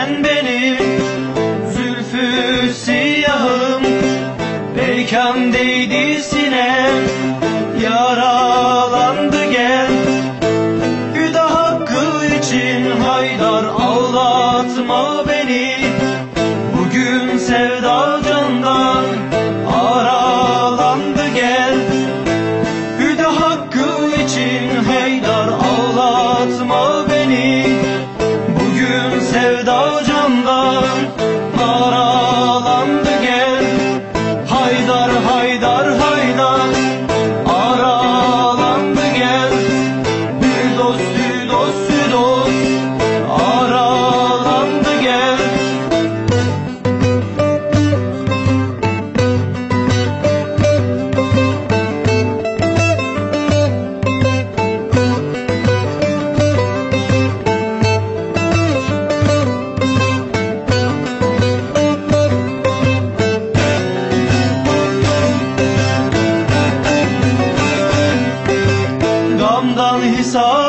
sen benim Zülfü siyahım Peykam değdi sinem Yaralandı gel. Hüda hakkı için haydar ağlatma saw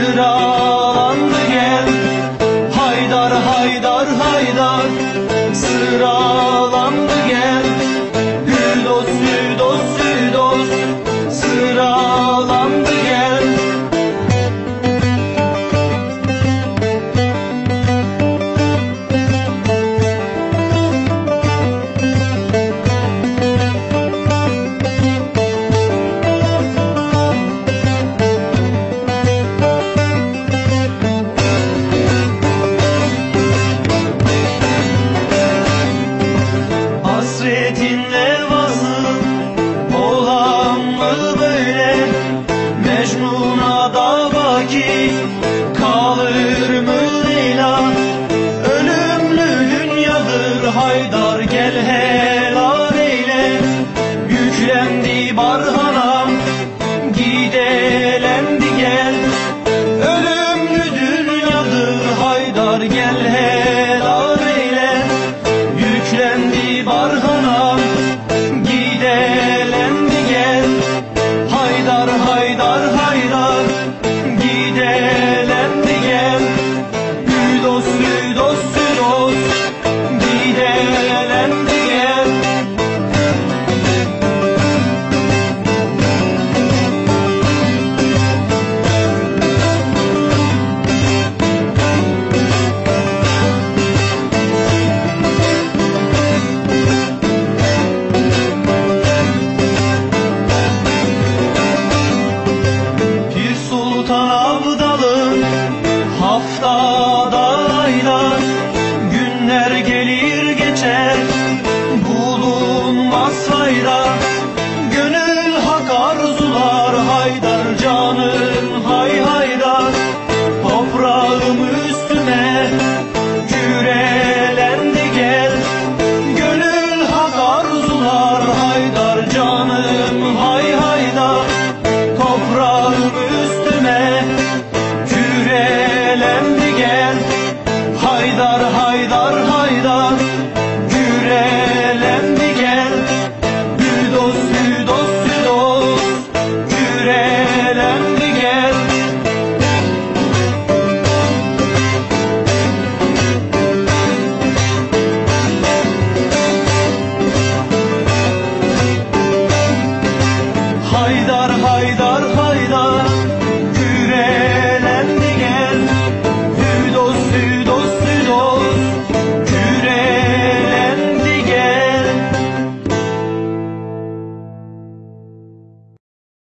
it. dünyada baki kalır mı Leyla? Ölümlü dünyadır Haydar gel helal eyle, yüklendi barha. moving.